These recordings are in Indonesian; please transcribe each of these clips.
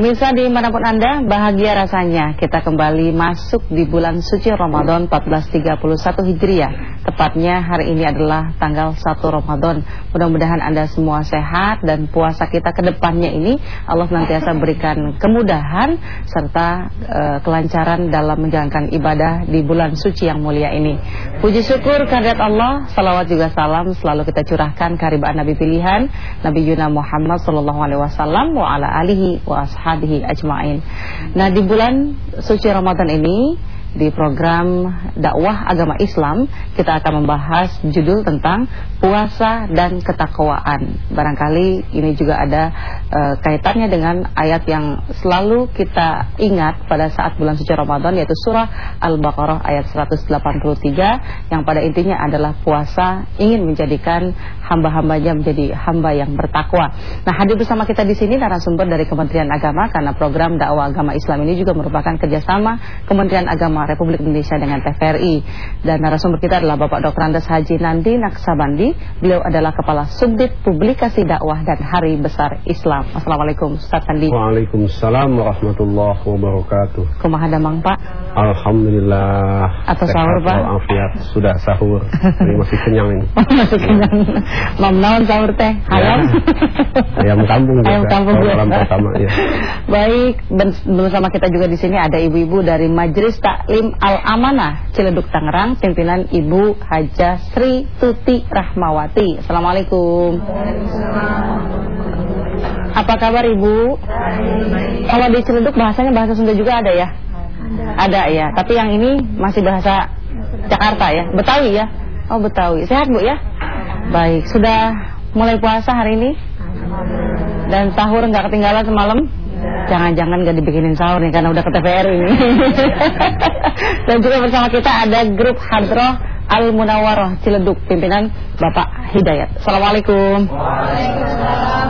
Pemirsa di mana pun Anda, bahagia rasanya kita kembali masuk di bulan suci Ramadan 1431 Hijriah. Tepatnya hari ini adalah tanggal 1 Ramadan. Mudah-mudahan Anda semua sehat dan puasa kita ke depannya ini Allah nantiasa berikan kemudahan serta uh, kelancaran dalam menjalankan ibadah di bulan suci yang mulia ini. Puji syukur kehadirat Allah, salawat juga salam selalu kita curahkan kehadirat Nabi pilihan Nabi Yuna Muhammad sallallahu alaihi wasallam wa ala alihi wa ashabihi ajmain. Nah, di bulan suci Ramadan ini di program dakwah agama Islam kita akan membahas judul tentang puasa dan ketakwaan. Barangkali ini juga ada uh, kaitannya dengan ayat yang selalu kita ingat pada saat bulan suci Ramadan yaitu surah Al-Baqarah ayat 183 yang pada intinya adalah puasa ingin menjadikan hamba-hambanya menjadi hamba yang bertakwa. Nah, hadir bersama kita di sini narasumber dari Kementerian Agama karena program dakwah agama Islam ini juga merupakan kerjasama Kementerian Agama Republik Indonesia dengan TVRI. Dan narasumber kita adalah Bapak Dr. Andes Haji Nandi Naksabandi. Beliau adalah Kepala Subdit Publikasi Dakwah dan Hari Besar Islam. Assalamualaikum Ustaz Nandi. Waalaikumsalam warahmatullahi wabarakatuh. Kumaha damang Pak? Alhamdulillah. Atau sahur Pak? Afiat. Sudah sahur. Ini masih kenyang ini. masih kenyang. Mam naon sahur teh? Ayam? Ya. Ayam kampung juga. Ayam kampung. Malam pertama ya. Baik, bersama kita juga di sini ada ibu-ibu dari Majelis Taklim Al-Amanah Ciledug Tangerang, pimpinan Ibu Haja Sri Tuti Rahmawati. Assalamualaikum. Apa kabar Ibu? Kalau di Ciledug bahasanya bahasa Sunda juga ada ya? Ada ya, tapi yang ini masih bahasa Jakarta ya, Betawi ya? Oh Betawi, sehat Bu ya? Baik, sudah mulai puasa hari ini? Dan sahur nggak ketinggalan semalam? Jangan-jangan gak dibikinin sahur nih karena udah ke TVR ini. Dan juga bersama kita ada grup Hadroh Al Munawaroh Ciledug pimpinan Bapak Hidayat. Assalamualaikum. Waalaikumsalam.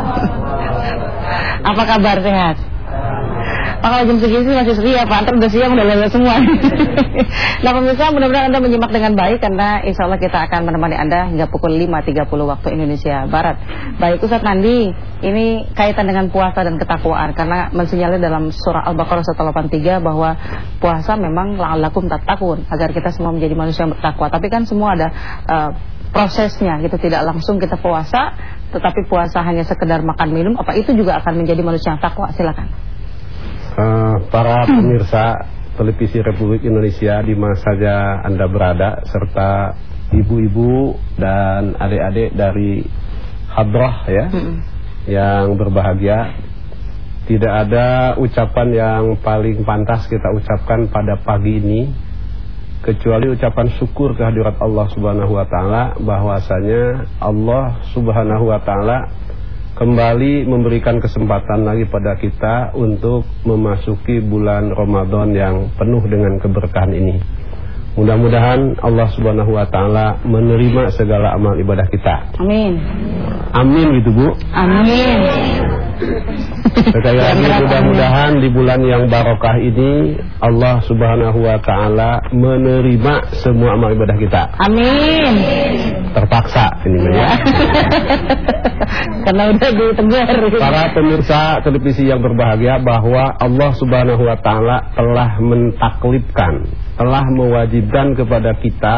Apa kabar sehat? Oh, kalau jam segini sih masih sepi ya Pak, Antar udah siang udah lewat semua. Nah pemirsa mudah-mudahan Anda menyimak dengan baik Karena insya Allah kita akan menemani Anda hingga pukul 5.30 waktu Indonesia Barat. Baik Ustaz Nandi Ini kaitan dengan puasa dan ketakwaan Karena mensinyalir dalam surah Al-Baqarah 183 Bahwa puasa memang la'alakum tatakun Agar kita semua menjadi manusia yang bertakwa. Tapi kan semua ada uh, prosesnya gitu. Tidak langsung kita puasa Tetapi puasa hanya sekedar makan minum Apa itu juga akan menjadi manusia yang takwa? Silakan uh, para pemirsa televisi Republik Indonesia di mana saja Anda berada serta ibu-ibu dan adik-adik dari Hadrah ya hmm. yang berbahagia tidak ada ucapan yang paling pantas kita ucapkan pada pagi ini kecuali ucapan syukur kehadirat Allah Subhanahu wa taala bahwasanya Allah Subhanahu wa taala kembali memberikan kesempatan lagi pada kita untuk memasuki bulan Ramadan yang penuh dengan keberkahan ini. Mudah-mudahan Allah Subhanahu wa taala menerima segala amal ibadah kita. Amin. Amin gitu, Bu. Amin. Sekali lagi mudah-mudahan di bulan yang barokah ini Allah Subhanahu wa taala menerima semua amal ibadah kita. Amin. Terpaksa ini ya. Karena udah ditegur. Para pemirsa televisi yang berbahagia bahwa Allah Subhanahu wa taala telah mentaklifkan, telah mewajibkan kepada kita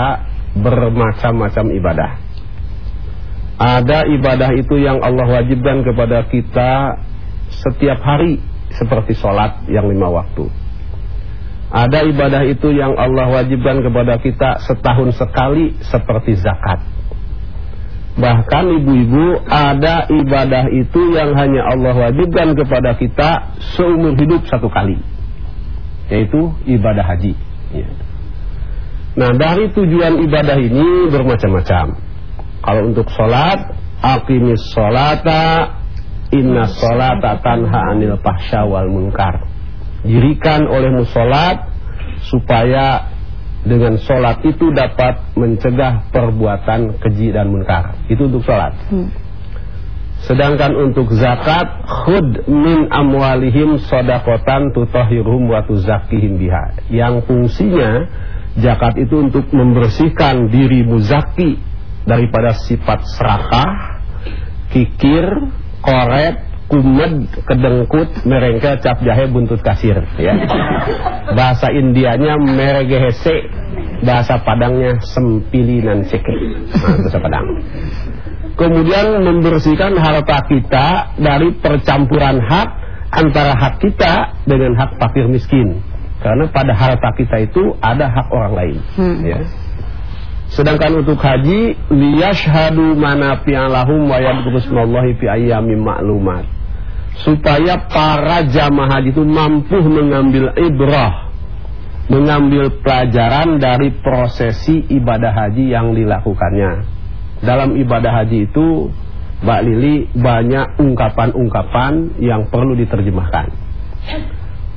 bermacam-macam ibadah. Ada ibadah itu yang Allah wajibkan kepada kita setiap hari seperti sholat yang lima waktu. Ada ibadah itu yang Allah wajibkan kepada kita setahun sekali seperti zakat. Bahkan ibu-ibu ada ibadah itu yang hanya Allah wajibkan kepada kita seumur hidup satu kali. Yaitu ibadah haji. Ya. Nah dari tujuan ibadah ini bermacam-macam. Kalau untuk sholat, akimis sholata Inna sholata tanha anil fahsya wal munkar. Dirikan oleh musolat supaya dengan sholat itu dapat mencegah perbuatan keji dan munkar. Itu untuk sholat. Hmm. Sedangkan untuk zakat khud min amwalihim sodakotan tutohirum wa tuzakihim biha. Yang fungsinya zakat itu untuk membersihkan diri muzaki daripada sifat serakah, kikir, koret, kumed, kedengkut, merengke, cap jahe, buntut kasir. Ya. Bahasa Indianya meregehese, bahasa Padangnya sempilinan seke. Nah, bahasa Padang. Kemudian membersihkan harta kita dari percampuran hak antara hak kita dengan hak fakir miskin. Karena pada harta kita itu ada hak orang lain. Hmm. Ya. Sedangkan untuk haji liyashhadu manafi'an lahum wa yadhkurusmallahi fi ayyamin ma'lumat. Supaya para jamaah haji itu mampu mengambil ibrah, mengambil pelajaran dari prosesi ibadah haji yang dilakukannya. Dalam ibadah haji itu Mbak Lili banyak ungkapan-ungkapan yang perlu diterjemahkan.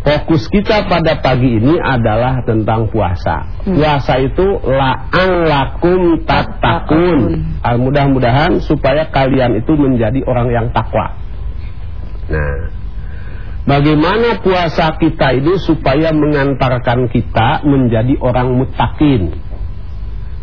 Fokus kita pada pagi ini adalah tentang puasa. Puasa itu la'an lakum tatakun. Ah, Mudah-mudahan supaya kalian itu menjadi orang yang takwa. Nah, bagaimana puasa kita ini supaya mengantarkan kita menjadi orang mutakin?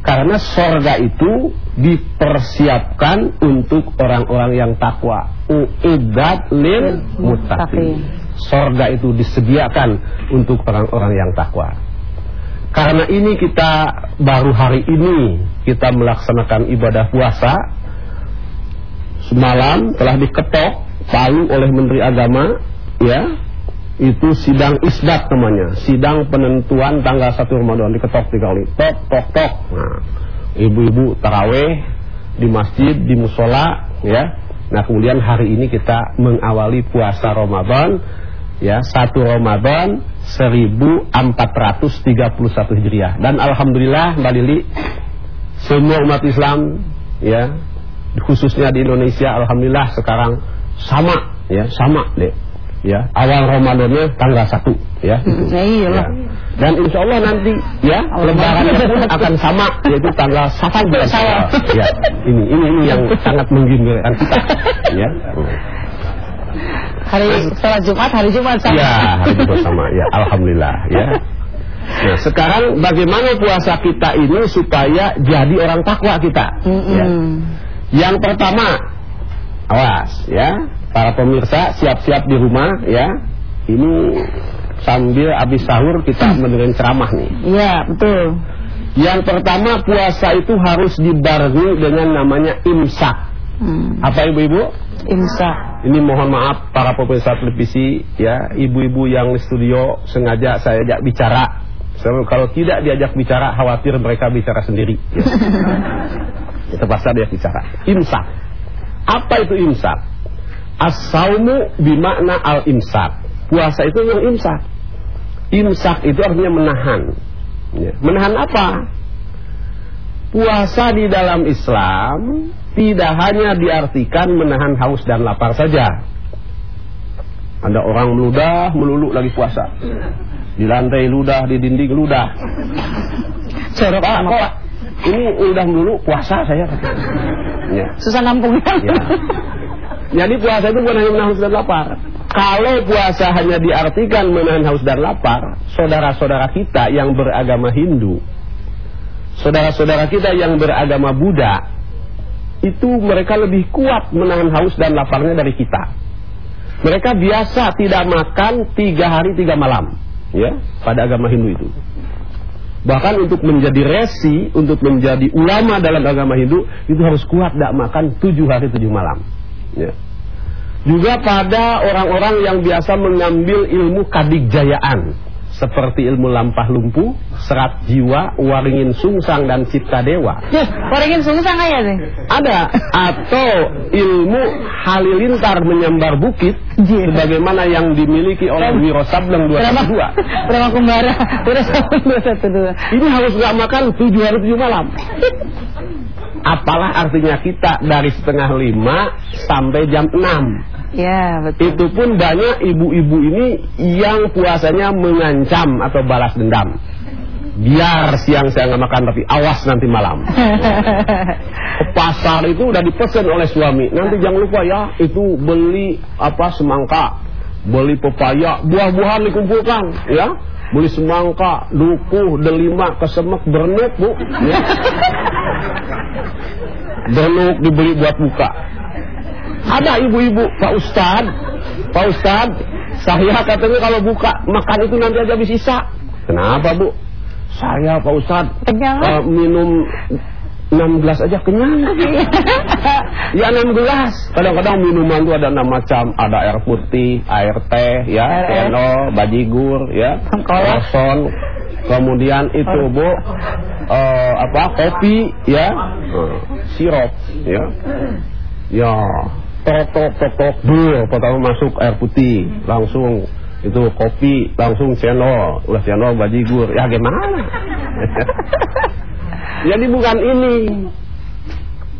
Karena sorga itu dipersiapkan untuk orang-orang yang takwa. Uidat lil mutakin. Sorga itu disediakan untuk orang-orang yang takwa. Karena ini kita baru hari ini kita melaksanakan ibadah puasa. Semalam telah diketok palu oleh Menteri Agama, ya. Itu sidang isbat namanya, sidang penentuan tanggal 1 Ramadan diketok tiga kali. Tok tok tok. Nah, ibu-ibu taraweh di masjid, di musola, ya. Nah, kemudian hari ini kita mengawali puasa Ramadan ya satu Ramadan 1431 Hijriah dan alhamdulillah Mbak Lili semua umat Islam ya khususnya di Indonesia alhamdulillah sekarang sama ya sama deh ya awal Ramadannya tanggal 1 ya gitu. Ya iyalah. Ya. dan insya Allah nanti ya lebarannya pun akan sama yaitu tanggal 1 bulan ya ini ini ini yang sangat menggembirakan kita ya Hari sholat Jumat, hari Jumat sama. Ya, hari Jumat sama. Ya, alhamdulillah ya. Nah, sekarang bagaimana puasa kita ini supaya jadi orang takwa kita? Mm-mm. Ya. Yang pertama, awas ya, para pemirsa siap-siap di rumah ya. Ini sambil habis sahur kita mendengar ceramah nih. Iya, betul. Yang pertama puasa itu harus dibarengi dengan namanya imsak. Hmm. Apa ibu-ibu? Imsak. Ini mohon maaf para pemirsa televisi ya, ibu-ibu yang di studio sengaja saya ajak bicara. Sebab kalau tidak diajak bicara khawatir mereka bicara sendiri. Ya. Terpaksa dia bicara. Imsak. Apa itu imsak? As-saumu bimakna al-imsak. Puasa itu yang imsak. Imsak itu artinya menahan. Ya. Menahan apa? Puasa di dalam Islam tidak hanya diartikan menahan haus dan lapar saja. Ada orang meludah, melulu lagi puasa. Di lantai ludah, di dinding ludah. Jorok Pak, sama kok Pak. ini udah melulu puasa saya. Ya. Susah nampung. Ya. Jadi puasa itu bukan hanya menahan haus dan lapar. Kalau puasa hanya diartikan menahan haus dan lapar, saudara-saudara kita yang beragama Hindu, saudara-saudara kita yang beragama Buddha, itu mereka lebih kuat menahan haus dan laparnya dari kita. Mereka biasa tidak makan tiga hari tiga malam, ya, pada agama Hindu itu. Bahkan untuk menjadi resi, untuk menjadi ulama dalam agama Hindu itu harus kuat tidak makan tujuh hari tujuh malam. Ya. Juga pada orang-orang yang biasa mengambil ilmu kadigjayaan seperti ilmu lampah lumpuh, serat jiwa, waringin sungsang dan cipta dewa. Yes, orangin sungsang aja deh. Ada atau ilmu halilintar menyambar bukit Jir. sebagaimana yang dimiliki oleh Wiro Sableng? 212. Kumbara? Udah sama dua satu dua. Ini harus nggak makan tujuh hari tujuh malam. Apalah artinya kita dari setengah lima sampai jam enam. Ya betul. Itu pun banyak ibu-ibu ini yang puasanya mengancam atau balas dendam. Biar siang saya nggak makan tapi awas nanti malam. Ke pasar itu udah dipesan oleh suami. Nanti jangan lupa ya itu beli apa semangka, beli pepaya, buah-buahan dikumpulkan ya. Beli semangka, dukuh, delima, kesemek, bernet bu. Ya. Dibeli buat buka. Ada ibu-ibu, Pak Ustad, Pak Ustad, saya katanya kalau buka makan itu nanti aja habis sisa. Kenapa Bu? Saya Pak Ustad uh, minum 6 gelas aja kenyang. ya 6 gelas. Kadang-kadang minuman itu ada enam macam, ada air putih, air teh, ya, cendol, bajigur, ya, roson, kemudian itu Bu eh, apa? kopi, ya, eh, sirup, ya. Ya, totok totok bel, pertama masuk air putih, langsung itu kopi, langsung cendol, udah cendol bajigur. Ya gimana? Jadi bukan ini.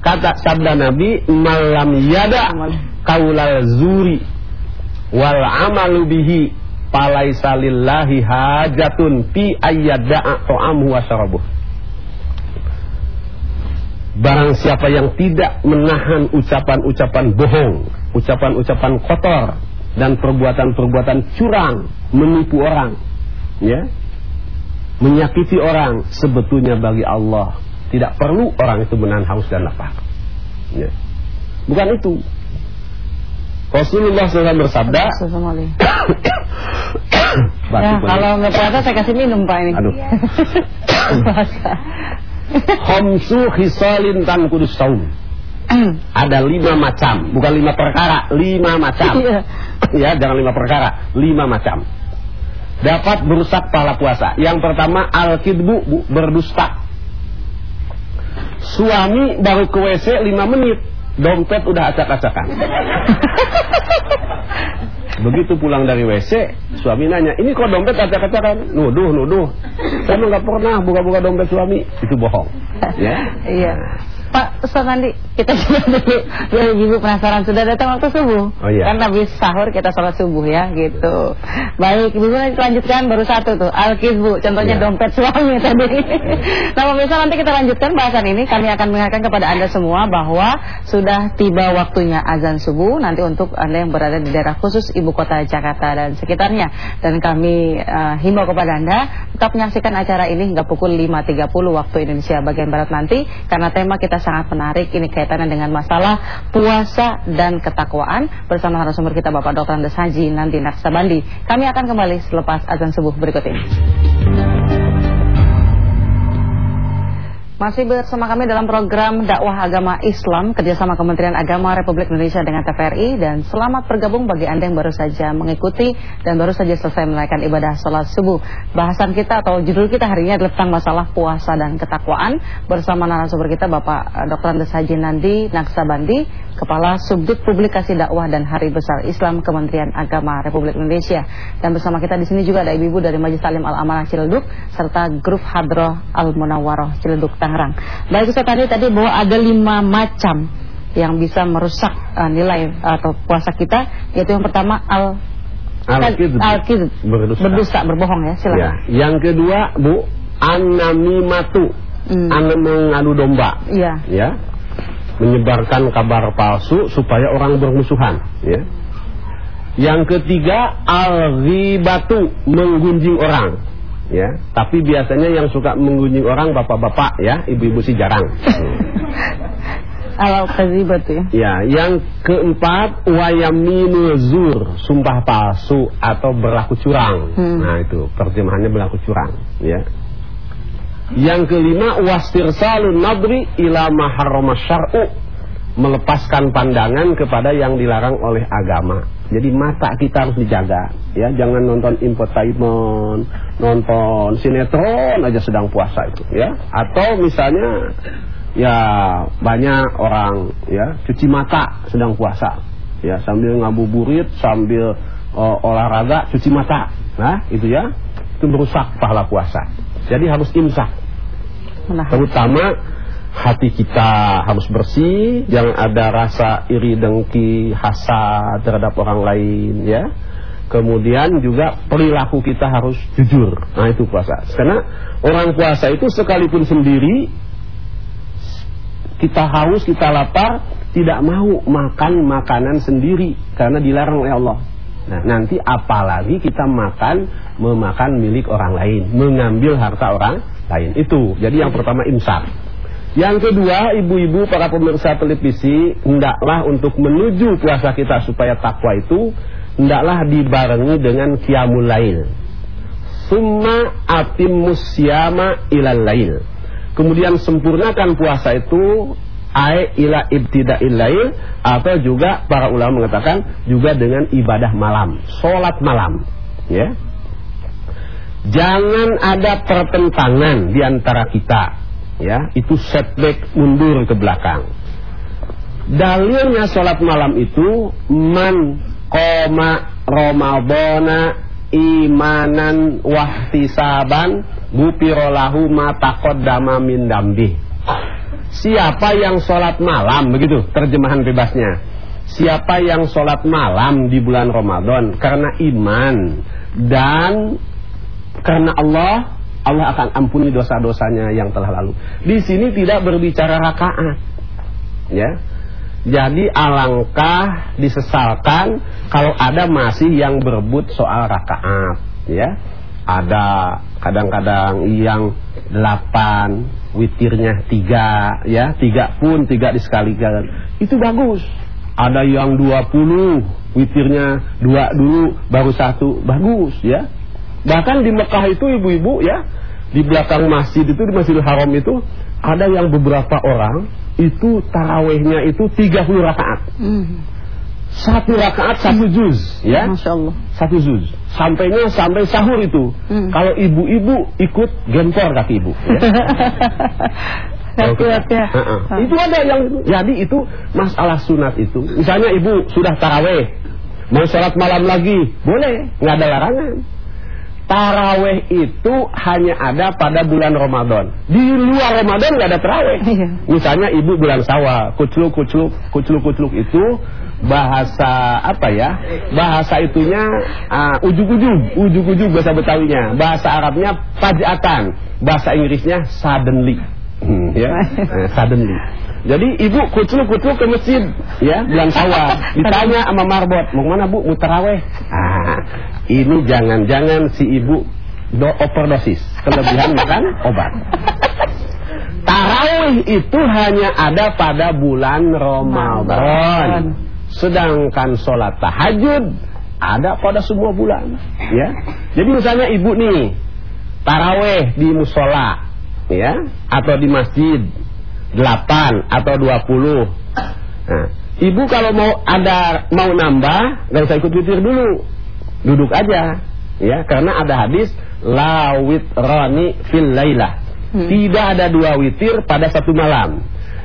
Kata sabda Nabi, malam yada kaulal zuri wal amalu bihi palaisa lillahi hajatun fi ayyada'a ta'amu wa syarabuh. Barang siapa yang tidak menahan ucapan-ucapan bohong, ucapan-ucapan kotor dan perbuatan-perbuatan curang, menipu orang, ya. Menyakiti orang sebetulnya bagi Allah tidak perlu orang itu menahan haus dan lapar. Ya. Bukan itu. Rasulullah SAW bersabda, Ya, kalau nggak puasa saya kasih minum Pak ini. Aduh. puasa. Khamsu khisalin tan kudus saum. Ada lima macam, bukan lima perkara, lima macam. Iya. ya, jangan lima perkara, lima macam. Dapat merusak pahala puasa. Yang pertama al-kidbu bu- berdusta. Suami baru ke WC lima menit, dompet udah acak-acakan. Begitu pulang dari WC, suami nanya, ini kok dompet acak-acakan? Nuduh, nuduh. Saya nggak pernah buka-buka dompet suami. Itu bohong. Ya. Iya. Pak Ustaz Andi, kita coba dulu. Biar ibu penasaran sudah datang waktu subuh. Oh, iya. Kan habis sahur kita sholat subuh ya, gitu. Baik, ibu lanjutkan baru satu tuh, Al-Kizbu, contohnya Iya. dompet suami tadi. nah, pemirsa nanti kita lanjutkan bahasan ini. Kami akan mengingatkan kepada Anda semua bahwa sudah tiba waktunya azan subuh nanti untuk Anda yang berada di daerah khusus ibu kota Jakarta dan sekitarnya. Dan kami eh, himbau kepada Anda tetap menyaksikan acara ini hingga pukul 5.30 waktu Indonesia bagian Barat nanti karena tema kita sangat menarik ini kaitannya dengan masalah puasa dan ketakwaan bersama narasumber kita Bapak Dr. Andes Haji Nandi Naksabandi. Kami akan kembali selepas azan subuh berikut ini. Masih bersama kami dalam program dakwah agama Islam kerjasama Kementerian Agama Republik Indonesia dengan TVRI dan selamat bergabung bagi anda yang baru saja mengikuti dan baru saja selesai menunaikan ibadah sholat subuh. Bahasan kita atau judul kita hari ini adalah tentang masalah puasa dan ketakwaan bersama narasumber kita Bapak eh, Dr. Andes Haji Nandi Naksabandi, Kepala Subdit Publikasi Dakwah dan Hari Besar Islam Kementerian Agama Republik Indonesia. Dan bersama kita di sini juga ada ibu-ibu dari Majelis Talim Al Amanah Ciledug serta Grup Hadroh Al Munawwaroh Ciledug Tangerang. Baik Ustaz tadi tadi bahwa ada lima macam yang bisa merusak eh, nilai atau puasa kita yaitu yang pertama al al-kidb. Berdusta. berdusta berbohong ya Ya. silakan. Yang kedua, Bu, anamimatu. Hmm. Ana mengadu domba. Iya. Ya. Menyebarkan kabar palsu supaya orang bermusuhan, ya. Yang ketiga, al-ghibatu, menggunjing orang. Ya, tapi biasanya yang suka menggunjing orang bapak-bapak ya, ibu-ibu sih jarang. Al kazibat ya. Ya, yang keempat wayaminu zur, sumpah palsu atau berlaku curang. Hmm. Nah, itu terjemahannya berlaku curang, ya. Yang kelima wastirsalun nadri ila maharrama syar'u, melepaskan pandangan kepada yang dilarang oleh agama. Jadi mata kita harus dijaga, ya. Jangan nonton infotainment, nonton sinetron aja sedang puasa itu, ya. Atau misalnya ya banyak orang ya cuci mata sedang puasa ya sambil ngabuburit sambil uh, olahraga cuci mata nah itu ya itu merusak pahala puasa jadi harus imsak terutama hati kita harus bersih jangan ada rasa iri dengki hasad terhadap orang lain ya kemudian juga perilaku kita harus jujur nah itu puasa karena orang puasa itu sekalipun sendiri kita haus, kita lapar, tidak mau makan makanan sendiri karena dilarang oleh Allah. Nah, nanti apalagi kita makan memakan milik orang lain, mengambil harta orang lain. Itu. Jadi yang pertama imsak. Yang kedua, ibu-ibu para pemirsa televisi, hendaklah untuk menuju puasa kita supaya takwa itu hendaklah dibarengi dengan qiyamul lail. Summa atimmus siyama ilal lail. Kemudian sempurnakan puasa itu ai ila ibtida'il lail atau juga para ulama mengatakan juga dengan ibadah malam, salat malam, ya. Jangan ada pertentangan di antara kita, ya. Itu setback mundur ke belakang. Dalilnya salat malam itu man qoma ramadhana imanan wahtisaban gupirolahu ma taqaddama min dambi. Siapa yang sholat malam begitu terjemahan bebasnya. Siapa yang sholat malam di bulan Ramadan karena iman dan karena Allah Allah akan ampuni dosa-dosanya yang telah lalu. Di sini tidak berbicara rakaat. Ya. Jadi alangkah disesalkan kalau ada masih yang berebut soal rakaat, ya. Ada kadang-kadang yang delapan, witirnya tiga, ya, tiga pun tiga disekalikan. Itu bagus. Ada yang dua puluh, witirnya dua dulu, baru satu, bagus, ya. Bahkan di Mekah itu ibu-ibu, ya, di belakang masjid itu di Masjidil Haram itu ada yang beberapa orang itu tarawehnya itu 30 rakaat. Hmm. Satu rakaat satu juz, ya. Masya Allah. Satu juz. Sampainya sampai sahur itu. Hmm. Kalau ibu-ibu ikut gempor kaki ibu. Ya. Kuat ya. Uh -uh. Itu ada yang jadi itu masalah sunat itu. Misalnya ibu sudah taraweh, mau sholat malam lagi, boleh, nggak ada larangan. Taraweh itu hanya ada pada bulan Ramadan. Di luar Ramadan nggak ada taraweh. Iya. Misalnya ibu bulan sawal, kucluk kucluk kucluk kucluk itu bahasa apa ya? Bahasa itunya uh, ujug-ujug, ujug-ujug bahasa Betawinya. Bahasa Arabnya pajatan, bahasa Inggrisnya suddenly. Hmm, ya, eh, suddenly. Jadi ibu kucluk-kucluk ke masjid, ya, bulan sawal. Ditanya sama marbot, mau mana bu? Mau taraweh. Ah, ini jangan-jangan si ibu do overdosis, kelebihan makan obat. Tarawih itu hanya ada pada bulan Ramadan. Sedangkan sholat tahajud ada pada semua bulan, ya. Jadi misalnya ibu nih taraweh di musola, ya, atau di masjid 8 atau 20. Nah, ibu kalau mau ada mau nambah, nggak usah ikut witir dulu duduk aja. Ya karena ada hadis la witrani fil lailah hmm. tidak ada dua witir pada satu malam.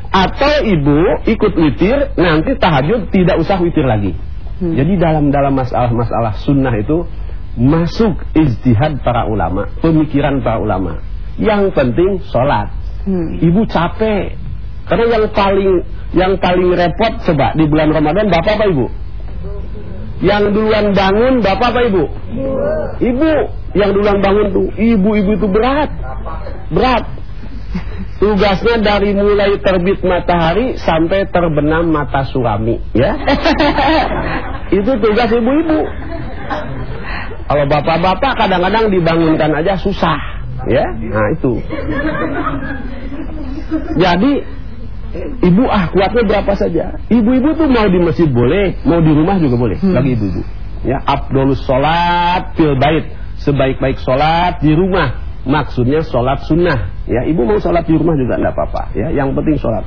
Atau ibu ikut witir nanti tahajud tidak usah witir lagi. Hmm. jadi dalam dalam masalah-masalah sunnah itu masuk ijtihad para ulama pemikiran para ulama. Yang penting sholat. Hmm. ibu capek. Karena yang paling yang paling repot coba di bulan Ramadan bapak apa ibu yang duluan bangun bapak apa ibu? Ibu. Yang duluan bangun tuh ibu-ibu itu berat. Berat. Tugasnya dari mulai terbit matahari sampai terbenam mata suami, ya. itu tugas ibu-ibu. Kalau bapak-bapak kadang-kadang dibangunkan aja susah, ya. Nah, itu. Jadi Ibu ah kuatnya berapa saja. Ibu-ibu tuh mau di masjid boleh, mau di rumah juga boleh. Hmm. Lagi ibu-ibu. Ya, abdolus sholat fil bait. Sebaik-baik sholat di rumah. Maksudnya sholat sunnah. Ya, ibu mau sholat di rumah juga tidak apa-apa. Ya, yang penting sholat.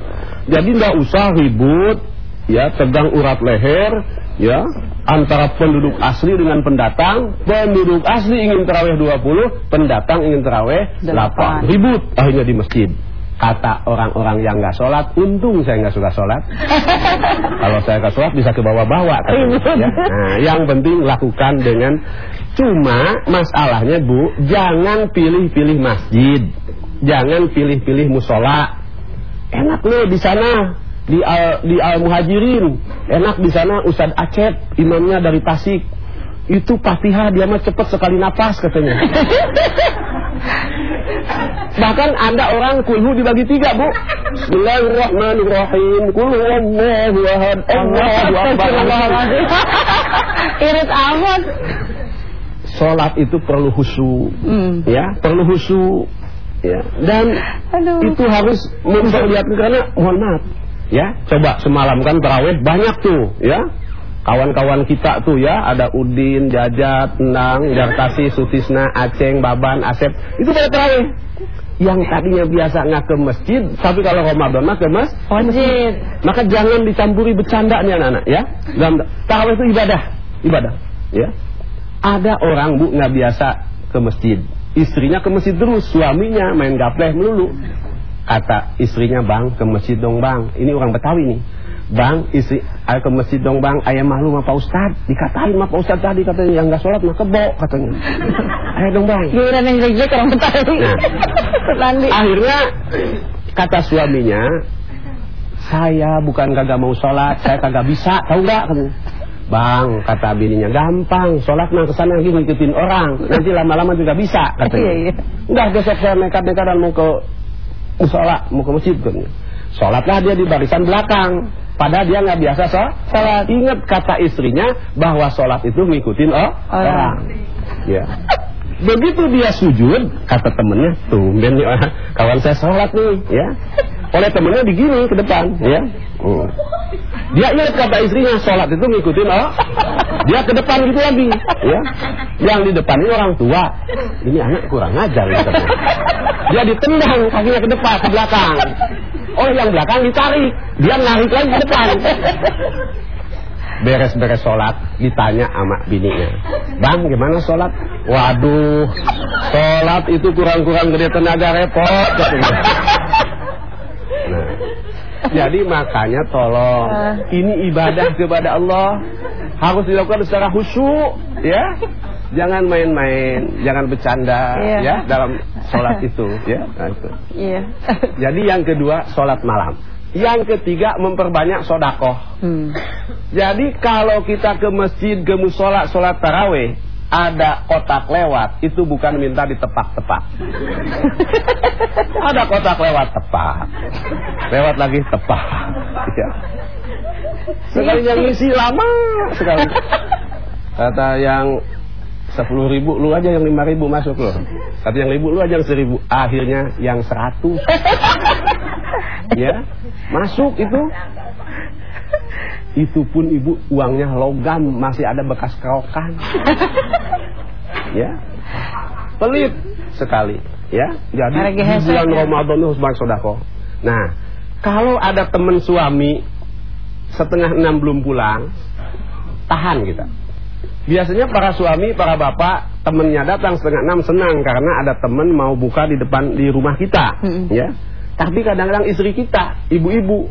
Jadi nggak usah ribut. Ya, tegang urat leher. Ya, antara penduduk asli dengan pendatang. Penduduk asli ingin terawih 20, pendatang ingin terawih 8. Ribut akhirnya di masjid kata orang-orang yang nggak sholat, untung saya nggak suka sholat. Kalau saya nggak sholat bisa ke bawah-bawah. Ya. Nah, yang penting lakukan dengan cuma masalahnya bu, jangan pilih-pilih masjid, jangan pilih-pilih musola. Enak loh di sana di al, di al muhajirin, enak di sana Ustadz Acep, imamnya dari Tasik. Itu fatihah dia mah cepet sekali napas katanya. Bahkan ada orang kulhu dibagi tiga, Bu. Bismillahirrahmanirrahim. Kulhu Allahu ahad. Allahu akbar. Irit amat. Salat itu perlu husu. Hmm. Ya, perlu husu. Ya. Dan Aduh. itu harus memperlihatkan karena mohon maaf. Ya, coba semalam kan terawih banyak tuh, ya. Kawan-kawan kita tuh ya, ada Udin, Jajat, Endang, Jarkasi, Sutisna, Aceng, Baban, Asep, itu pada terawih. Yang tadinya biasa nggak ke masjid, tapi kalau Ramadan mah ke mas, Masjid. maka jangan dicampuri bercanda nih anak-anak ya. Dalam tarawih itu ibadah, ibadah, ya. Ada orang bu nggak biasa ke masjid, istrinya ke masjid terus, suaminya main gapleh melulu. Kata istrinya bang ke masjid dong bang, ini orang Betawi nih. Bang, istri, ayo ke masjid dong bang, ayah malu sama Pak Ustad Dikatain sama Pak Ustad tadi katanya, yang nggak sholat mah kebo katanya. Ayo dong bang. Giliran yang jelek orang Betawi. Nanti. Akhirnya kata suaminya, saya bukan kagak mau sholat, saya kagak bisa, tahu nggak? Katanya. Bang, kata bininya, gampang, sholat mah ke sana lagi ngikutin orang, nanti lama-lama juga bisa, katanya. Iya, iya. Udah besok saya nekat-nekat dan mau ke musola, mau ke masjid, katanya. Sholatlah dia di barisan belakang. Padahal dia nggak biasa sholat. sholat. Ingat kata istrinya bahwa sholat itu ngikutin oh, orang. Ya. Begitu dia sujud, kata temennya, tumben nih orang, kawan saya sholat nih, ya. Oleh temennya digini ke depan, ya. Hmm. Dia ingat kata istrinya, sholat itu ngikutin, oh. Dia ke depan gitu lagi, ya. Yang di depan ini orang tua. Ini anak kurang ajar, katanya. Dia ditendang kakinya ke depan, ke belakang. Oh, yang belakang ditarik. Dia narik lagi ke depan. Beres-beres sholat ditanya sama bininya. Bang gimana sholat? Waduh sholat itu kurang-kurang gede tenaga repot nah, jadi makanya tolong ini ibadah kepada Allah harus dilakukan secara khusyuk ya jangan main-main jangan bercanda Iya. ya dalam sholat itu ya nah, itu. Iya. jadi yang kedua sholat malam yang ketiga memperbanyak sodakoh Hmm. jadi kalau kita ke masjid, ke musola, sholat taraweh, ada kotak lewat, itu bukan minta ditepak-tepak. ada kotak lewat, tepak. Lewat lagi, tepak. Ya. Sekali yang ngisi lama sekali. Kata yang sepuluh ribu, lu aja yang lima ribu masuk loh. Kata yang ribu, lu aja yang seribu. Akhirnya yang seratus. ya, masuk itu itu pun ibu uangnya logam masih ada bekas kerokan ya pelit sekali ya jadi bulan ya. Ramadan itu harus banyak sodako nah kalau ada teman suami setengah enam belum pulang tahan kita biasanya para suami para bapak temennya datang setengah enam senang karena ada temen mau buka di depan di rumah kita Mm-mm. ya. Tapi kadang-kadang istri kita ibu-ibu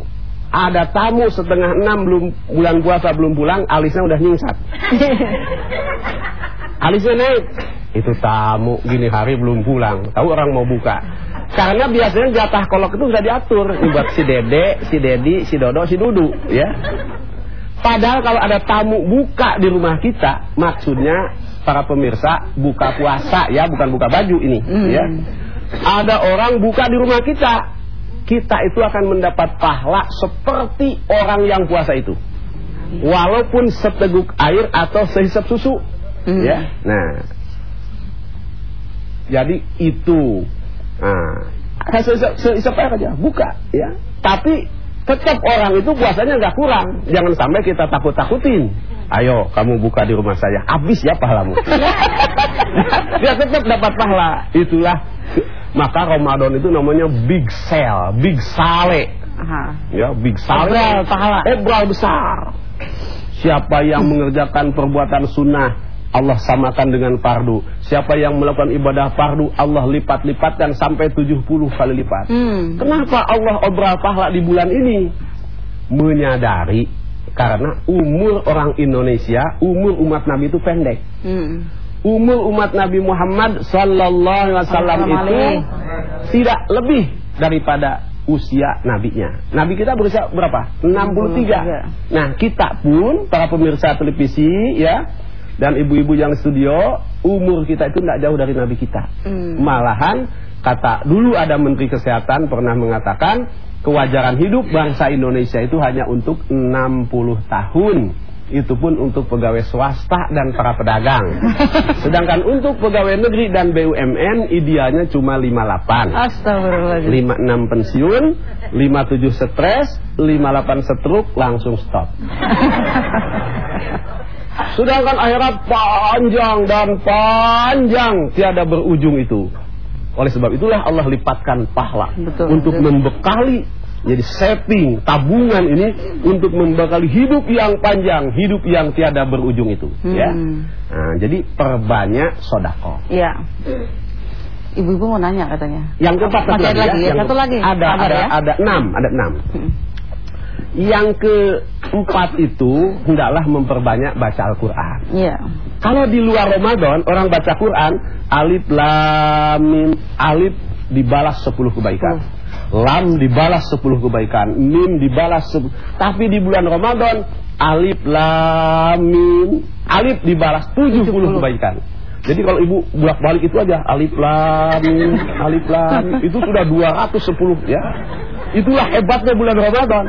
ada tamu setengah enam belum bulan puasa belum pulang alisnya udah nyingsat. Alisnya naik. Itu tamu gini hari belum pulang. Tahu orang mau buka. Karena biasanya jatah kolok itu sudah diatur. Buat si dede si dedi si dodo si dudu ya Padahal kalau ada tamu buka di rumah kita, maksudnya para pemirsa buka puasa ya, bukan buka baju ini Hmm. ya. Ada orang buka di rumah kita, kita itu akan mendapat pahala seperti orang yang puasa itu. Walaupun seteguk air atau sehisap susu. Hmm. Ya. Nah. Jadi itu. Nah, sehisap, sehisap air aja, buka ya. Tapi tetap orang itu puasanya nggak kurang. Jangan sampai kita takut-takutin. Ayo, kamu buka di rumah saya, habis ya pahlamu. Dia tetap dapat pahala. Itulah maka Ramadan itu namanya big sale, big sale. Aha. Ya, big sale. Obral pahala. Obral besar. Siapa yang mengerjakan perbuatan sunnah, Allah samakan dengan fardu. Siapa yang melakukan ibadah fardu, Allah lipat-lipatkan sampai 70 kali lipat. Hmm. Kenapa Allah obral pahala di bulan ini? Menyadari karena umur orang Indonesia, umur umat Nabi itu pendek. Hmm. Umur umat Nabi Muhammad sallallahu alaihi wasallam itu tidak lebih daripada usia nabinya. Nabi kita berusia berapa? 63. Nah, kita pun para pemirsa televisi ya dan ibu-ibu yang studio, umur kita itu tidak jauh dari nabi kita. Hmm. Malahan kata dulu ada menteri kesehatan pernah mengatakan kewajaran hidup bangsa Indonesia itu hanya untuk 60 tahun. itu pun untuk pegawai swasta dan para pedagang. Sedangkan untuk pegawai negeri dan BUMN idealnya cuma 58. Astagfirullahaladzim. 56 pensiun, 57 stres, 58 stroke langsung stop. Sedangkan akhirat panjang dan panjang tiada berujung itu. Oleh sebab itulah Allah lipatkan pahala Betul, untuk betul. membekali jadi saving tabungan ini untuk membekali hidup yang panjang, hidup yang tiada berujung itu, ya. Hmm. Nah, jadi perbanyak sodako. Iya. Ibu-ibu mau nanya katanya. Yang keempat ada lagi ya? Yang Satu lagi. Ada ada ya. ada enam, ada enam. Hmm. Yang keempat itu hendaklah memperbanyak baca Al-Quran. Iya. Kalau di luar Ramadan orang baca Quran alif lam mim alif dibalas 10 kebaikan. Lam dibalas 10 kebaikan, mim dibalas 10. Tapi di bulan Ramadan alif lam mim alif dibalas 70 kebaikan. Jadi kalau ibu bolak-balik itu aja alif lam alif lam itu sudah 210 ya. Itulah hebatnya bulan Ramadan.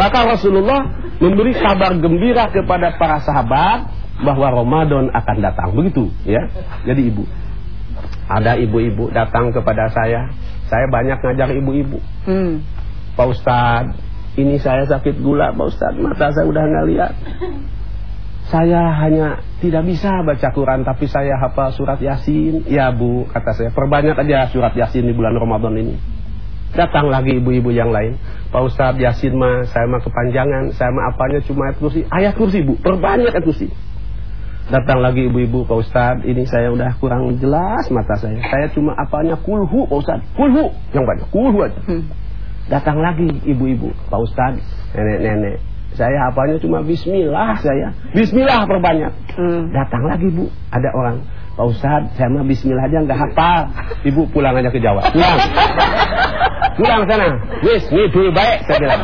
Maka Rasulullah memberi kabar gembira kepada para sahabat bahwa Ramadan akan datang. Begitu, ya. Jadi ibu, ada ibu-ibu datang kepada saya. Saya banyak ngajar ibu-ibu. Hmm. Pak Ustadz, ini saya sakit gula, Pak Ustadz. Mata saya udah nggak lihat. Saya hanya tidak bisa baca Quran, tapi saya hafal surat Yasin. Ya Bu, kata saya, perbanyak aja surat Yasin di bulan Ramadan ini. Datang lagi ibu-ibu yang lain. Pak Ustadz Yasin mah, saya mah kepanjangan, saya mah apanya cuma ayat kursi. Ayat kursi Bu, perbanyak ayat kursi. Datang lagi ibu-ibu, Pak Ustadz, ini saya udah kurang jelas mata saya. Saya cuma apanya kulhu, Pak Ustadz. Kulhu, yang banyak, kulhu aja. Hmm. Datang lagi ibu-ibu, Pak Ustadz, nenek-nenek. Saya apanya cuma bismillah saya. Bismillah perbanyak. Hmm. Datang lagi Bu, ada orang. Pak Ustadz, saya mah bismillah aja nggak hafal. Ibu pulang aja ke Jawa. Pulang. Pulang sana. Wis, ngidul baik saya bilang.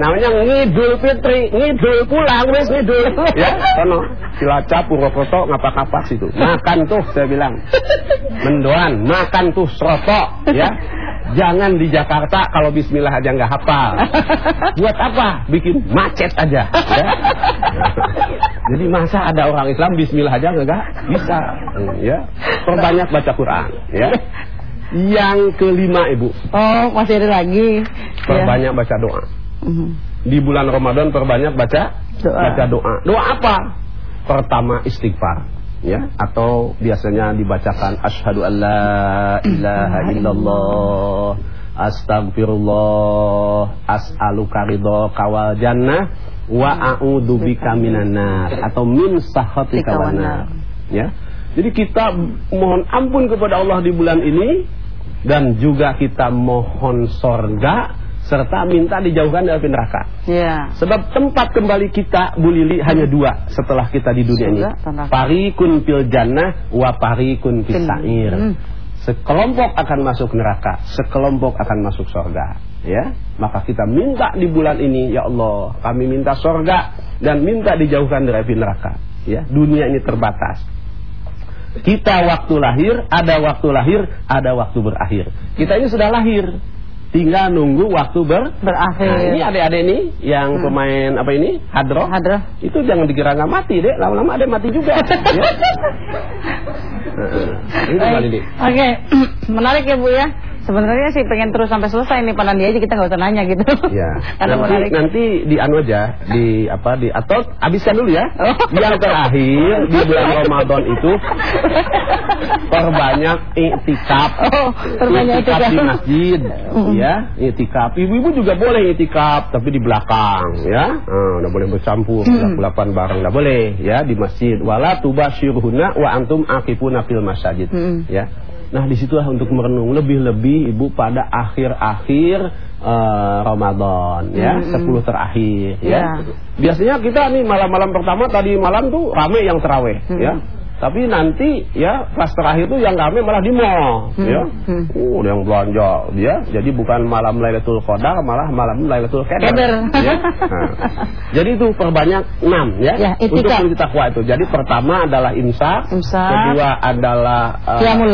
Namanya ngidul fitri, ngidul pulang, wis ngidul. Ya, sono. Cilacap, Purwokerto, ngapak-ngapak situ. Makan tuh saya bilang. Mendoan, makan tuh serotok, ya. Jangan di Jakarta kalau bismillah aja nggak hafal. Buat apa? Bikin macet aja. Ya. Jadi masa ada orang Islam bismillah aja nggak bisa. Ya. Perbanyak baca Quran. Ya. Yang kelima ibu, Oh, masih ada lagi. perbanyak baca doa. Ya. Mhm. Di bulan Ramadan perbanyak baca Doa. baca doa. Doa apa? Pertama istighfar. Ya, atau biasanya dibacakan asyhadu alla ilaha illallah astagfirullah as'aluka ridhaka wal jannah wa a'udzu bika minan nar atau min sakhatika wan nar. Ya. Jadi kita mohon ampun kepada Allah di bulan ini dan juga kita mohon sorga serta minta dijauhkan dari neraka. Iya. Sebab tempat kembali kita Bu Lili hanya dua setelah kita di dunia ini. Parikun fil jannah wa parikun fis sa'ir. Hmm. Sekelompok akan masuk neraka, sekelompok akan masuk surga. Ya, maka kita minta di bulan ini, ya Allah, kami minta surga dan minta dijauhkan dari api neraka. Ya, dunia ini terbatas. Kita waktu lahir, ada waktu lahir, ada waktu berakhir. Kita ini sudah lahir, tinggal nunggu waktu ber Berakhir. Nah, ini adik-adik ini yang Hmm. pemain apa ini? Hadroh. Hadroh. Itu jangan dikira nggak mati, Dek. Lama-lama ada mati juga. ya. Heeh. Ini. Oke, menarik ya Bu ya. Sebenarnya sih pengen terus sampai selesai nih Pak Nandi aja kita nggak usah nanya gitu. Ya. Karena nanti, menarik. nanti di anu aja, di apa di atau habiskan dulu ya. Oh. Yang terakhir di bulan Ramadan itu perbanyak iktikaf. Oh, perbanyak iktikaf. di masjid, Mm. ya, iktikaf. Ibu-ibu juga boleh iktikaf tapi di belakang, ya. Nah, udah boleh bercampur, Mm. gelap-gelapan bareng enggak boleh, ya, di masjid. Wala tubasyirhuna wa antum aqifuna fil masajid, Mm. ya. Nah di situlah untuk merenung lebih-lebih ibu pada akhir-akhir eh, Ramadan ya Mm-mm. 10 terakhir Ya. ya. Biasanya kita nih malam-malam pertama tadi malam tuh rame yang terawih Mm-mm. ya. Tapi nanti ya pas terakhir itu yang kami malah di mall, Hmm, ya. hmm. Uh, yang belanja dia. Jadi bukan malam Lailatul Qadar, malah malam Lailatul Qadar. Ya. Nah, jadi itu perbanyak enam ya, Ya, untuk itikaf. menuju takwa itu. Jadi pertama adalah imsak, Imsak. kedua adalah uh, Qiyamul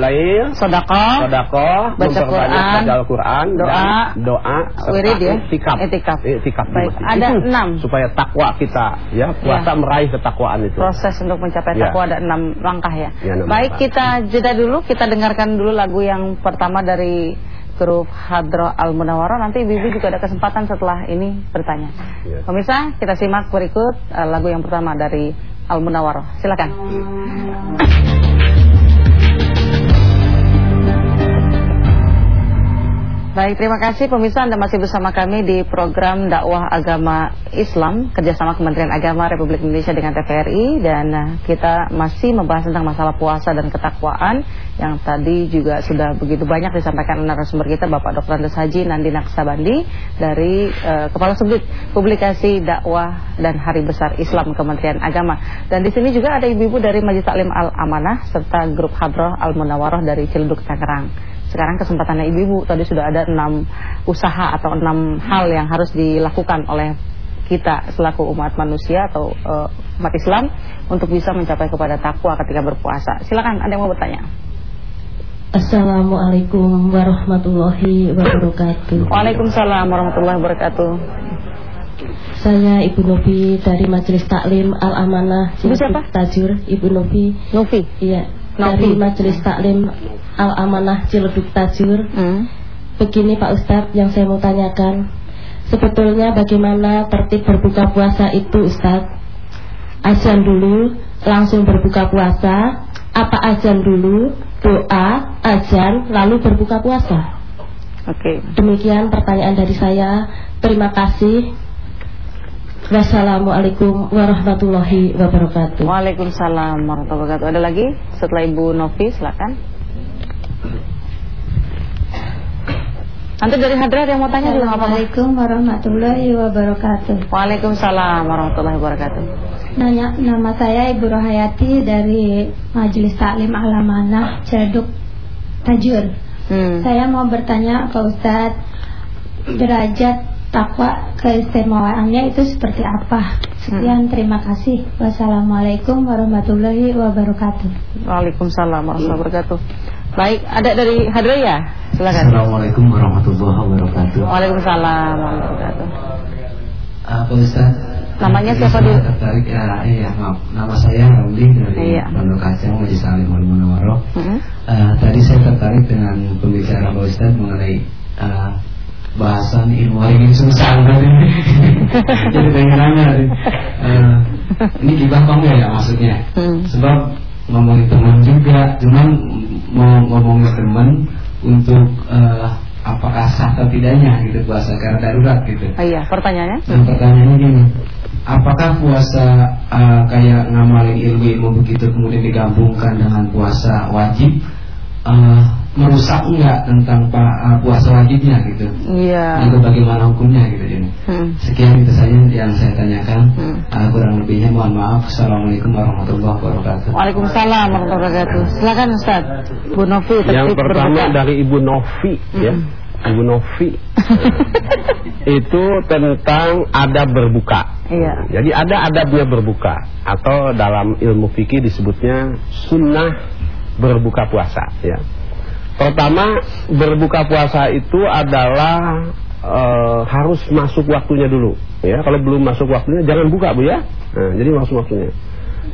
lail. Sedekah. sedekah, Baca Quran, baca Al-Quran, doa, dan doa, wirid ya, itikaf. Itikaf di Baik, ada Itu enam. supaya takwa kita ya puasa meraih ketakwaan itu. Proses untuk mencapai Ya. Takwa ada enam langkah ya. Ya, enam Baik, langkah. kita jeda dulu. Kita dengarkan dulu lagu yang pertama dari grup Hadro Al Munawwarah. Nanti Bibi juga ada kesempatan setelah ini bertanya. Ya. Pemirsa, kita simak berikut eh, lagu yang pertama dari Al Munawwarah. Silakan. Baik, terima kasih pemirsa Anda masih bersama kami di program dakwah agama Islam kerjasama Kementerian Agama Republik Indonesia dengan TVRI dan eh, kita masih membahas tentang masalah puasa dan ketakwaan yang tadi juga sudah begitu banyak disampaikan narasumber kita Bapak Dr. Andes Haji Nandi Naksabandi dari eh, Kepala Subdit Publikasi Dakwah dan Hari Besar Islam Kementerian Agama dan di sini juga ada ibu-ibu dari Majelis Taklim Al Amanah serta grup Hadroh Al Munawarah dari Ciledug Tangerang. Sekarang kesempatannya ibu-ibu tadi sudah ada enam usaha atau enam hal yang harus dilakukan oleh kita selaku umat manusia atau eh, umat Islam untuk bisa mencapai kepada takwa ketika berpuasa. Silakan ada yang mau bertanya. Assalamualaikum warahmatullahi wabarakatuh. Waalaikumsalam warahmatullahi wabarakatuh. Saya Ibu Novi dari Majelis Taklim Al Amanah Ibu siapa? Tajur. Ibu Novi. Novi. Iya. Novi. Dari Majelis Taklim Al Amanah Ciledug Tajur. Hmm. Begini Pak Ustadz yang saya mau tanyakan. Sebetulnya bagaimana tertib berbuka puasa itu Ustadz? Azan dulu, langsung berbuka puasa. Apa azan dulu, doa, azan, lalu berbuka puasa? Oke. Demikian pertanyaan dari saya. Terima kasih. Wassalamualaikum warahmatullahi wabarakatuh. Waalaikumsalam warahmatullahi wabarakatuh. Ada lagi setelah Ibu Novi silakan. Nanti dari Hadrat yang mau tanya juga apa-apa. Assalamualaikum warahmatullahi wabarakatuh. Waalaikumsalam warahmatullahi wabarakatuh. Nanya, nama saya Ibu Rohayati dari Majelis Taklim Alamanah Ciledug Tajur. Hmm. Saya mau bertanya Pak Ustadz, derajat takwa keistimewaannya itu seperti apa? Sekian, terima kasih. Wassalamualaikum warahmatullahi wabarakatuh. Waalaikumsalam warahmatullahi wabarakatuh. Baik, ada dari Hadraya. Silakan. Assalamualaikum warahmatullahi wabarakatuh. Waalaikumsalam warahmatullahi wabarakatuh. Uh, Ustaz, Namanya siapa dulu? Tertarik ya, iya maaf. Nama saya Ramli dari Iya. Pondok Kacang Majelis Alim Al Munawwaroh. Hmm. Uh, tadi saya tertarik dengan pembicaraan Pak Ustaz mengenai uh, bahasan ilmu yang susah tadi. Jadi pengen nanya. Uh, ini gibah enggak ya maksudnya? Hmm. Sebab ngomongin teman juga, cuman mau ngomongin teman untuk uh, apakah sah atau tidaknya gitu puasa karena darurat gitu. Oh iya, pertanyaannya? Nah pertanyaannya gini, apakah puasa uh, kayak ngamalin ilmu-ilmu begitu kemudian digabungkan dengan puasa wajib uh, merusak enggak tentang uh, puasa wajibnya gitu? Iya. Itu bagaimana hukumnya gitu ini? Hmm. Sekian itu saja yang saya tanyakan. Hmm. Uh, kurang lebihnya mohon maaf. Assalamualaikum warahmatullahi wabarakatuh. Waalaikumsalam warahmatullahi wabarakatuh. Silakan Ustaz. Bu Novi Yang pertama berbuka. dari Ibu Novi ya. Ibu Novi itu tentang adab berbuka. Iya. Jadi ada adabnya berbuka atau dalam ilmu fikih disebutnya sunnah berbuka puasa ya. Pertama berbuka puasa itu adalah eh, harus masuk waktunya dulu ya. Kalau belum masuk waktunya jangan buka Bu ya. Nah, jadi masuk waktunya.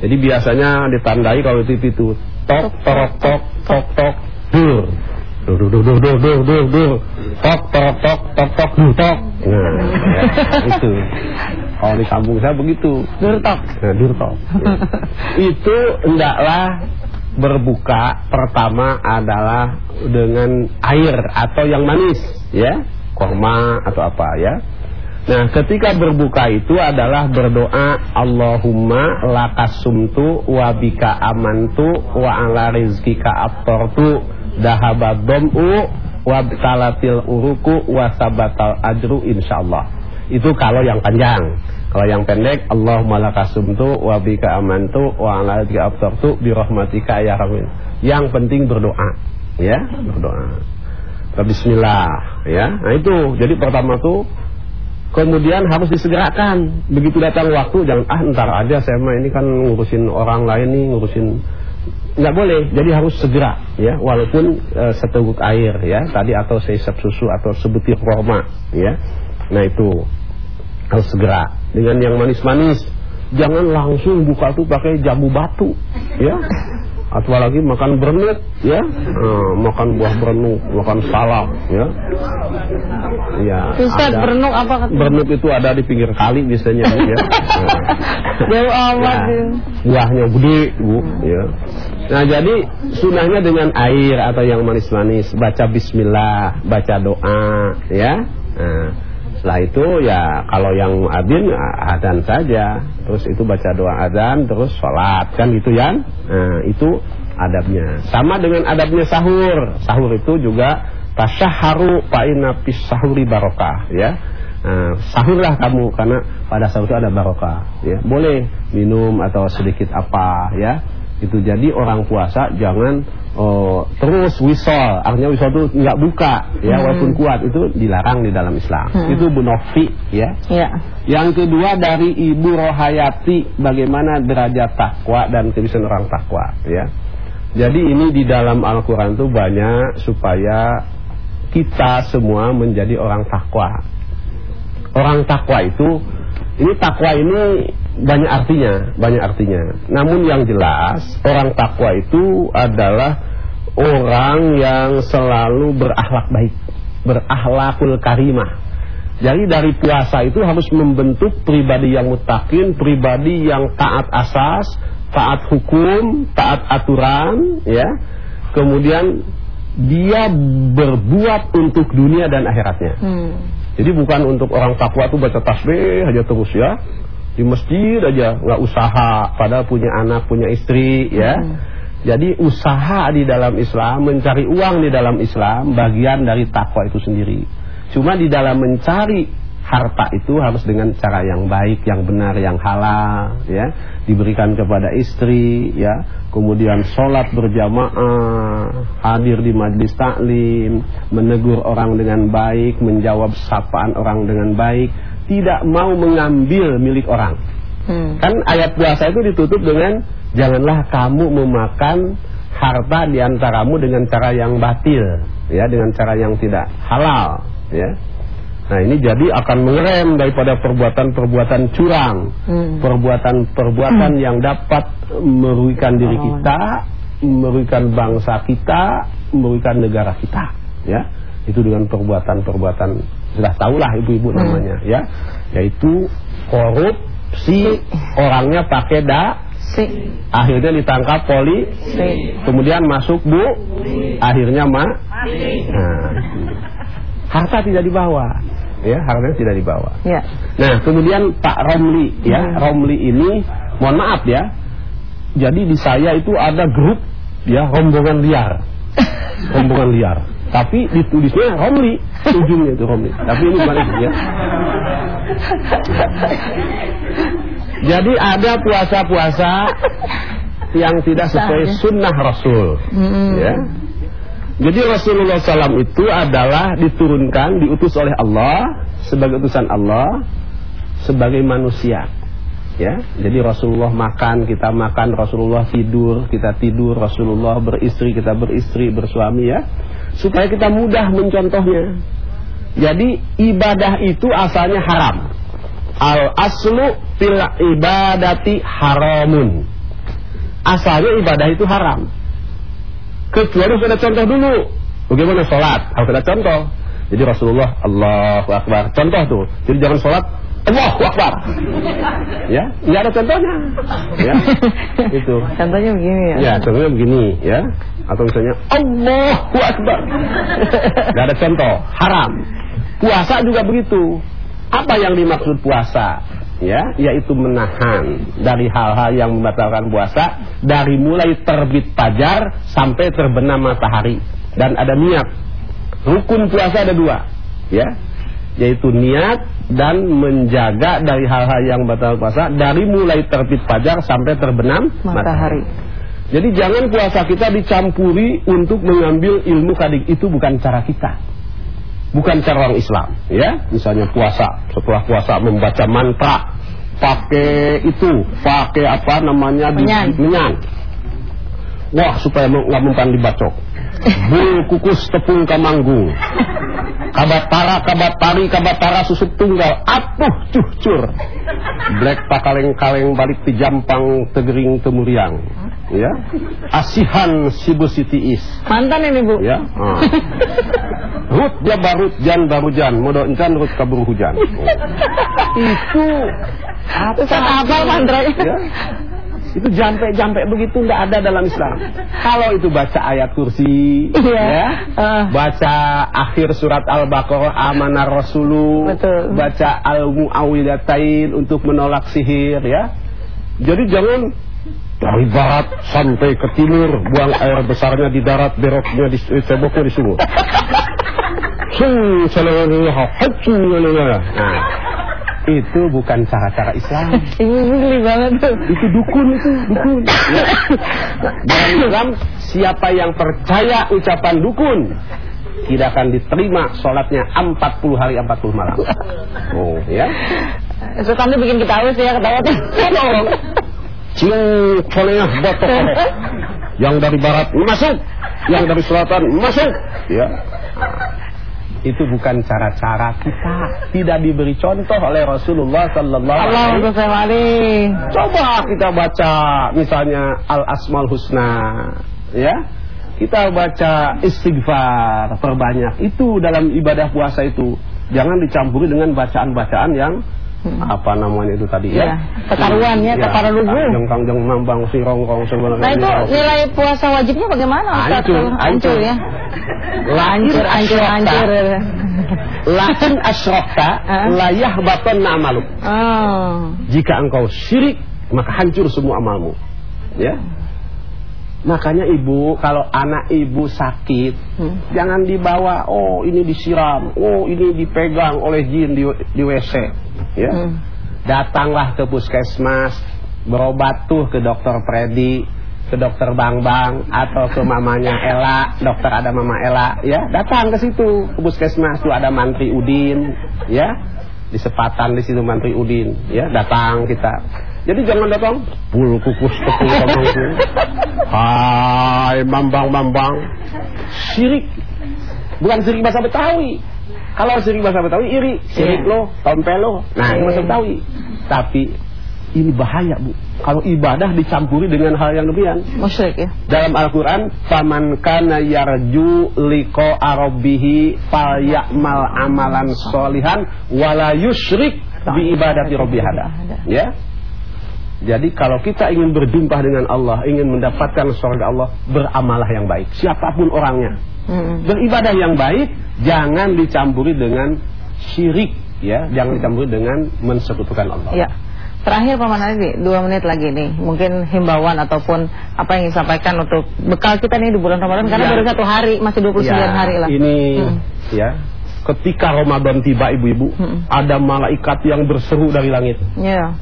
Jadi biasanya ditandai kalau TV itu tok tok tok tok tok dur. Dur dur dur dur dur dur dur dur. Tok tok tok tok tok dur tok. Nah, ya, itu. Kalau di kampung saya begitu. Durtok. Nah, durtok. itu hendaklah berbuka pertama adalah dengan air atau yang manis, ya, korma atau apa ya. Nah, ketika berbuka itu adalah berdoa Allahumma lakasumtu wa bika amantu wa ala rizkika aftartu dahabad dom'u wa talatil uruku wa sabatal ajru insyaallah. Itu kalau yang panjang. Kalau yang pendek, Allahumma lakasumtu wa bika amantu wa ala bika abtartu bi rahmatika ya rahmin. Yang penting berdoa, ya, berdoa. Bismillah, ya. Nah itu. Jadi pertama tuh kemudian harus disegerakan. Begitu datang waktu jangan ah ntar aja saya mah ini kan ngurusin orang lain nih, ngurusin nggak boleh. Jadi harus segera ya, walaupun e, seteguk air ya, tadi atau seisap susu atau sebutir kurma ya. Nah itu harus segera dengan yang manis-manis. Jangan langsung buka tuh pakai jambu batu, ya. Atau lagi makan bernet, ya, nah, makan buah berenuk, makan salak, ya. Ya. Ustaz apa kata? Bernuk itu ada di pinggir kali biasanya, ya. Jauh amat. Ya, ya. buahnya gede, bu, ya. Nah jadi sunahnya dengan air atau yang manis-manis, baca Bismillah, baca doa, ya. Nah, setelah itu ya kalau yang adin adan saja, terus itu baca doa adan, terus sholat kan gitu ya. Nah, itu adabnya. Sama dengan adabnya sahur. Sahur itu juga tasyaharu fa'inna fis sahuri barokah ya. Nah, sahurlah kamu karena pada sahur itu ada barokah ya. Boleh minum atau sedikit apa ya. Itu jadi orang puasa jangan oh, terus wisol. Artinya wisol itu nggak buka ya Hmm. walaupun kuat itu dilarang di dalam Islam. Hmm. Itu bunofi ya. Ya. Yang kedua dari Ibu Rohayati bagaimana derajat takwa dan kebiasaan orang takwa ya. Jadi ini di dalam Al-Qur'an itu banyak supaya kita semua menjadi orang takwa. Orang takwa itu ini takwa ini banyak artinya, banyak artinya. Namun yang jelas orang takwa itu adalah orang yang selalu berakhlak baik, berakhlakul karimah. Jadi dari puasa itu harus membentuk pribadi yang mutakin, pribadi yang taat asas, taat hukum, taat aturan, ya. Kemudian dia berbuat untuk dunia dan akhiratnya. Hmm. Jadi bukan untuk orang takwa tuh baca tasbih aja terus ya. Di masjid aja nggak usaha padahal punya anak, punya istri ya. Hmm. Jadi usaha di dalam Islam, mencari uang di dalam Islam bagian dari takwa itu sendiri. Cuma di dalam mencari harta itu harus dengan cara yang baik, yang benar, yang halal ya. Diberikan kepada istri ya. Kemudian sholat berjamaah, hadir di majlis taklim, menegur orang dengan baik, menjawab sapaan orang dengan baik, tidak mau mengambil milik orang. Hmm. Kan ayat puasa itu ditutup dengan janganlah kamu memakan harta di antaramu dengan cara yang batil, ya, dengan cara yang tidak halal, ya. Nah, ini jadi akan mengerem daripada perbuatan-perbuatan curang, Hmm. perbuatan-perbuatan yang dapat merugikan diri kita, merugikan bangsa kita, merugikan negara kita, ya. Itu dengan perbuatan-perbuatan sudah tahulah ibu-ibu Hmm. namanya, ya, yaitu korupsi, orangnya pakai da, Si. akhirnya ditangkap polisi, Si. kemudian masuk bu, akhirnya ma, nah, harta tidak dibawa, ya, hartanya tidak dibawa. Ya. Nah, kemudian Pak Romli ya, Hmm. Romli ini mohon maaf ya. Jadi di saya itu ada grup ya rombongan liar. rombongan liar. Tapi ditulisnya Romli, ujungnya itu Romli. Tapi ini balik ya. Jadi ada puasa-puasa yang tidak sesuai sunnah Rasul. Hmm. Ya. Jadi Rasulullah SAW itu adalah diturunkan, diutus oleh Allah sebagai utusan Allah sebagai manusia. Ya, jadi Rasulullah makan, kita makan, Rasulullah tidur, kita tidur, Rasulullah beristri, kita beristri, bersuami ya, supaya kita mudah mencontohnya. Jadi ibadah itu asalnya haram. Al aslu fil ibadati haramun. Asalnya ibadah itu haram. Kecuali harus ada contoh dulu. Bagaimana sholat? Harus ada contoh. Jadi Rasulullah Allahu Akbar. Contoh tuh. Jadi jangan sholat Allahu Akbar. Ya, nggak ada contohnya. Ya, itu. Contohnya begini ya. Ya, contohnya begini ya. Atau misalnya Allahu Akbar. Gak ada contoh, haram. Puasa juga begitu. Apa yang dimaksud puasa? Ya, yaitu menahan dari hal-hal yang membatalkan puasa dari mulai terbit fajar sampai terbenam matahari dan ada niat. Rukun puasa ada dua, ya. yaitu niat dan menjaga dari hal-hal yang batal puasa dari mulai terbit fajar sampai terbenam Matahari. Jadi jangan puasa kita dicampuri untuk mengambil ilmu kadik itu bukan cara kita. Bukan cara orang Islam, ya. Misalnya puasa, setelah puasa membaca mantra, pakai itu, pakai apa namanya di- Menyan. menyan. Wah, supaya nggak mempan dibacok. Bul kukus tepung kamanggung. Kabatara, kabatari, kabatara susuk tunggal. Atuh cucur. Black pakaleng-kaleng balik di jampang tegering temuriang. Ya. Asihan sibu sitiis. Mantan ini Bu. Ya. ah. Rut dia barut jan baru jan, modo encan rut kabur hujan. Itu apa? Hafal mantranya. Ya. Itu jampe-jampe begitu nggak ada dalam Islam. Kalau itu baca ayat kursi, Iya. ya, Ah. baca akhir surat Al-Baqarah amanar rasulu, Betul. baca al-muawidatain untuk menolak sihir, ya. Jadi jangan dari barat sampai ke timur buang air besarnya di darat beroknya di ceboknya di sumur. Nah, itu bukan cara-cara Islam. Ibu geli banget tuh. Itu dukun itu, dukun. Ya. Dalam Islam, siapa yang percaya ucapan dukun tidak akan diterima sholatnya 40 hari 40 malam. Oh, ya. Hamdi bikin kita haus ya ketawa tuh. Cium colengah botok. Yang dari barat masuk, yang dari selatan masuk. Ya. Itu bukan cara-cara kita. Tidak diberi contoh oleh Rasulullah sallallahu alaihi alaihi. Coba kita baca misalnya Al Asmaul Husna, ya. Kita baca istighfar perbanyak. Itu dalam ibadah puasa itu. Jangan dicampuri dengan bacaan-bacaan yang apa namanya itu tadi ya. Iya, pertaruhan ya, pertaruhan lugu. Kangjeng nambang sirongkong sebenarnya. Nah itu nilai puasa wajibnya bagaimana Ustaz? Hancur, hancur hancur. ya. Lahir Hancur, hancur. Lain asyrokta Ah. layah baton amaluk. Oh. Jika engkau syirik, maka hancur semua amalmu. Ya. Makanya ibu, kalau anak ibu sakit, Hmm. jangan dibawa, oh ini disiram, oh ini dipegang oleh jin di, di WC. Ya. Hmm. Datanglah ke puskesmas, berobat tuh ke dokter Freddy, ke dokter Bang Bang, atau ke mamanya Ella, dokter ada mama Ella, ya. Datang ke situ, ke puskesmas tuh ada Mantri Udin, ya. Di sepatan di situ Mantri Udin, ya. Datang kita. Jadi jangan datang bulu kukus tepung kamangku. Hai Bambang Bambang. Syirik. Bukan syirik bahasa Betawi. Kalau syirik bahasa Betawi iri, syirik Iya. lo, tompel lo. Nah, itu bahasa Betawi. Tapi ini bahaya, Bu. Kalau ibadah dicampuri dengan hal yang demikian. Musyrik ya. Dalam Al-Qur'an, "Faman kana yarju liqa'a rabbih falyamal amalan sholihan wala yusyrik bi ibadati rabbih ahada." Ya. Jadi kalau kita ingin berjumpa dengan Allah, ingin mendapatkan surga Allah, beramalah yang baik, siapa pun orangnya. Mm-mm. Beribadah yang baik jangan dicampuri dengan syirik, ya, jangan dicampuri dengan mensekutukan Allah. Ya. Terakhir Paman Ali, dua menit lagi nih. Mungkin himbauan ataupun apa yang disampaikan untuk bekal kita nih di bulan Ramadan karena Ya. baru satu hari, masih 29 Ya, hari lah. Ini Hmm. ya, ketika Ramadan tiba ibu-ibu, Hmm. ada malaikat yang berseru dari langit. Ya.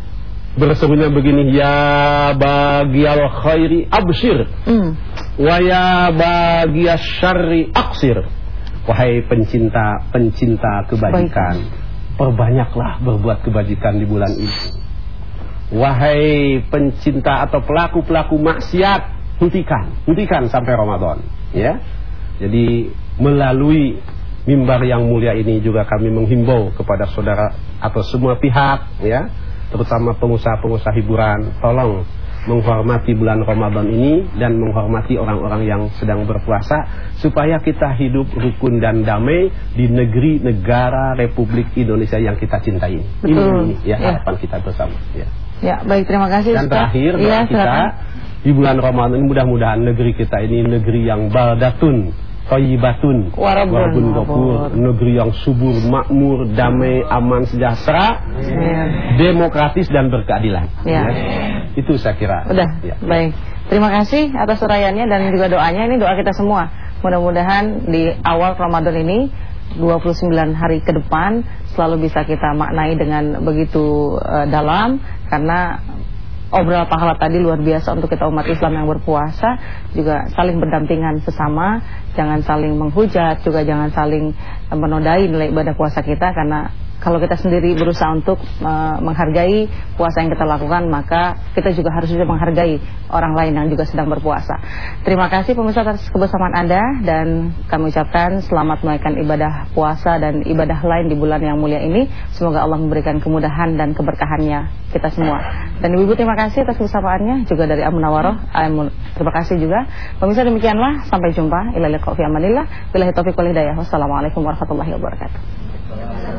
Berserunya begini, ya bagiyal khairi abshir. Hmm. Waya bagias syarri aksir Wahai pencinta-pencinta kebajikan Perbanyaklah berbuat kebajikan di bulan ini Wahai pencinta atau pelaku-pelaku maksiat Hentikan, hentikan sampai Ramadan ya. Jadi melalui mimbar yang mulia ini juga kami menghimbau kepada saudara atau semua pihak ya Terutama pengusaha-pengusaha hiburan Tolong menghormati bulan Ramadan ini dan menghormati orang-orang yang sedang berpuasa supaya kita hidup rukun dan damai di negeri negara Republik Indonesia yang kita cintai. Betul. Ini ya Ya. harapan kita bersama. Ya. Ya, baik terima kasih Dan terakhir doa kita silakan. di bulan Ramadan ini mudah-mudahan negeri kita ini negeri yang baldatun, thayyibatun, Warabun ghafur, negeri yang subur, makmur, damai, aman, sejahtera, demokratis dan berkeadilan. Ya. Itu saya kira. Udah, Ya. baik. Terima kasih atas uraiannya dan juga doanya. Ini doa kita semua. Mudah-mudahan di awal Ramadan ini 29 hari ke depan selalu bisa kita maknai dengan begitu uh, dalam karena obrolan pahala tadi luar biasa untuk kita umat Islam yang berpuasa. Juga saling berdampingan sesama. Jangan saling menghujat juga jangan saling menodai nilai ibadah puasa kita karena kalau kita sendiri berusaha untuk uh, menghargai puasa yang kita lakukan, maka kita juga harus juga menghargai orang lain yang juga sedang berpuasa. Terima kasih pemirsa atas kebersamaan Anda dan kami ucapkan selamat menunaikan ibadah puasa dan ibadah lain di bulan yang mulia ini. Semoga Allah memberikan kemudahan dan keberkahannya kita semua. Dan Ibu-ibu terima kasih atas kebersamaannya juga dari Amun Nawaroh. Terima kasih juga. Pemirsa demikianlah sampai jumpa. Ila liqa fi amanillah. Billahi taufiq wal hidayah. Wassalamualaikum warahmatullahi wabarakatuh.